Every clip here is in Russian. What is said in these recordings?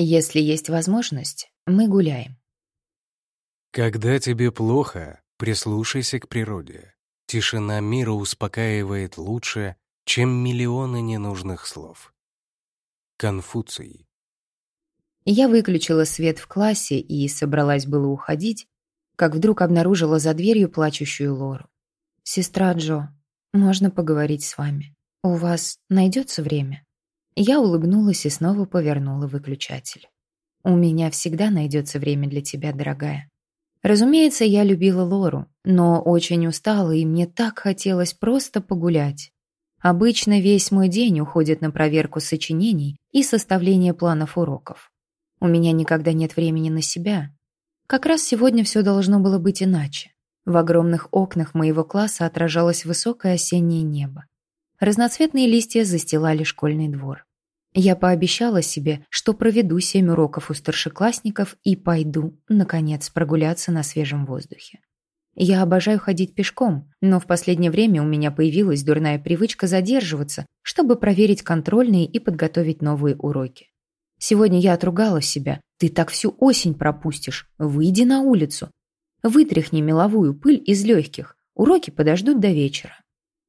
Если есть возможность, мы гуляем. Когда тебе плохо, прислушайся к природе. Тишина мира успокаивает лучше, чем миллионы ненужных слов. Конфуций. Я выключила свет в классе и собралась было уходить, как вдруг обнаружила за дверью плачущую Лору. «Сестра Джо, можно поговорить с вами? У вас найдется время?» Я улыбнулась и снова повернула выключатель. «У меня всегда найдется время для тебя, дорогая». Разумеется, я любила Лору, но очень устала, и мне так хотелось просто погулять. Обычно весь мой день уходит на проверку сочинений и составление планов уроков. У меня никогда нет времени на себя. Как раз сегодня все должно было быть иначе. В огромных окнах моего класса отражалось высокое осеннее небо. Разноцветные листья застилали школьный двор. Я пообещала себе, что проведу семь уроков у старшеклассников и пойду, наконец, прогуляться на свежем воздухе. Я обожаю ходить пешком, но в последнее время у меня появилась дурная привычка задерживаться, чтобы проверить контрольные и подготовить новые уроки. Сегодня я отругала себя. «Ты так всю осень пропустишь. Выйди на улицу. Вытряхни меловую пыль из легких. Уроки подождут до вечера».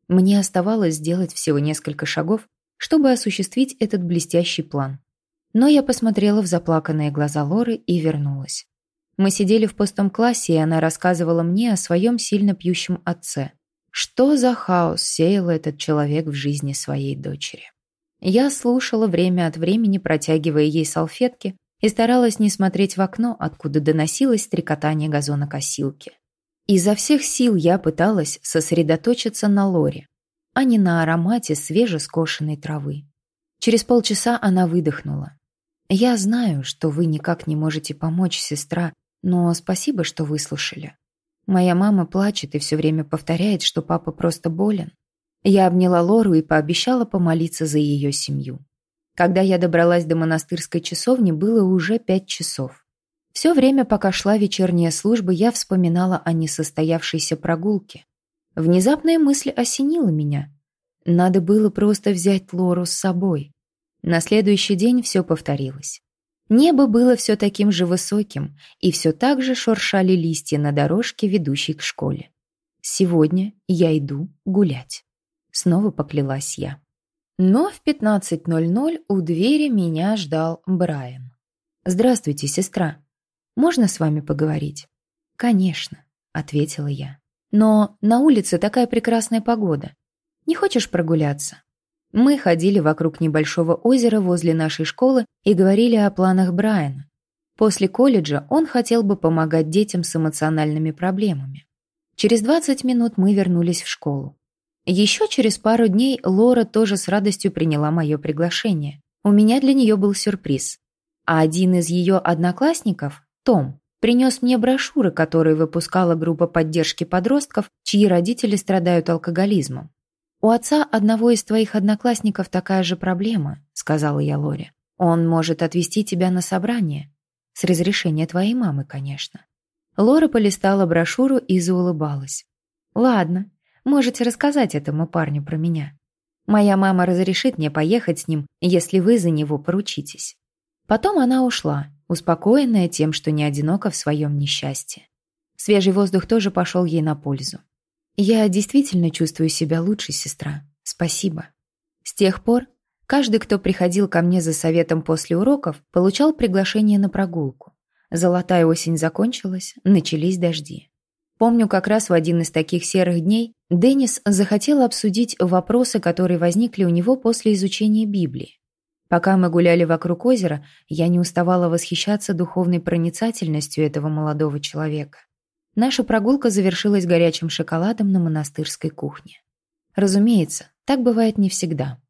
Мне оставалось сделать всего несколько шагов, чтобы осуществить этот блестящий план. Но я посмотрела в заплаканные глаза Лоры и вернулась. Мы сидели в пустом классе, и она рассказывала мне о своем сильно пьющем отце. Что за хаос сеял этот человек в жизни своей дочери? Я слушала время от времени, протягивая ей салфетки, и старалась не смотреть в окно, откуда доносилось стрекотание газонокосилки. Изо всех сил я пыталась сосредоточиться на Лоре, а не на аромате свежескошенной травы. Через полчаса она выдохнула. «Я знаю, что вы никак не можете помочь, сестра, но спасибо, что выслушали. Моя мама плачет и все время повторяет, что папа просто болен. Я обняла Лору и пообещала помолиться за ее семью. Когда я добралась до монастырской часовни, было уже пять часов. Все время, пока шла вечерняя служба, я вспоминала о несостоявшейся прогулке. Внезапная мысль осенила меня. Надо было просто взять Лору с собой. На следующий день все повторилось. Небо было все таким же высоким, и все так же шуршали листья на дорожке, ведущей к школе. Сегодня я иду гулять. Снова поклялась я. Но в 15.00 у двери меня ждал Брайан. «Здравствуйте, сестра. Можно с вами поговорить?» «Конечно», — ответила я. Но на улице такая прекрасная погода. Не хочешь прогуляться? Мы ходили вокруг небольшого озера возле нашей школы и говорили о планах Брайана. После колледжа он хотел бы помогать детям с эмоциональными проблемами. Через 20 минут мы вернулись в школу. Еще через пару дней Лора тоже с радостью приняла мое приглашение. У меня для нее был сюрприз. А один из ее одноклассников, Том, принес мне брошюры, которые выпускала группа поддержки подростков, чьи родители страдают алкоголизмом. «У отца одного из твоих одноклассников такая же проблема», — сказала я Лоре. «Он может отвезти тебя на собрание. С разрешения твоей мамы, конечно». Лора полистала брошюру и заулыбалась. «Ладно, можете рассказать этому парню про меня. Моя мама разрешит мне поехать с ним, если вы за него поручитесь». Потом она ушла, успокоенная тем, что не одинока в своем несчастье. Свежий воздух тоже пошел ей на пользу. «Я действительно чувствую себя лучше, сестра. Спасибо». С тех пор каждый, кто приходил ко мне за советом после уроков, получал приглашение на прогулку. Золотая осень закончилась, начались дожди. Помню, как раз в один из таких серых дней Деннис захотел обсудить вопросы, которые возникли у него после изучения Библии. Пока мы гуляли вокруг озера, я не уставала восхищаться духовной проницательностью этого молодого человека. Наша прогулка завершилась горячим шоколадом на монастырской кухне. Разумеется, так бывает не всегда.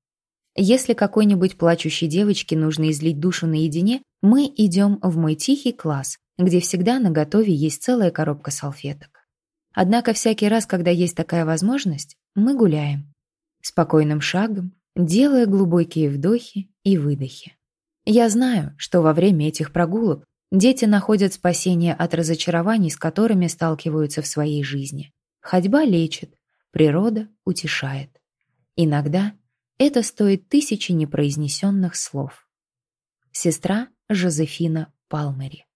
Если какой-нибудь плачущей девочке нужно излить душу наедине, мы идем в мой тихий класс, где всегда на готове есть целая коробка салфеток. Однако всякий раз, когда есть такая возможность, мы гуляем. Спокойным шагом, делая глубокие вдохи и выдохи. Я знаю, что во время этих прогулок дети находят спасение от разочарований, с которыми сталкиваются в своей жизни. Ходьба лечит, природа утешает. Иногда это стоит тысячи непроизнесенных слов. Сестра Жозефина Палмери.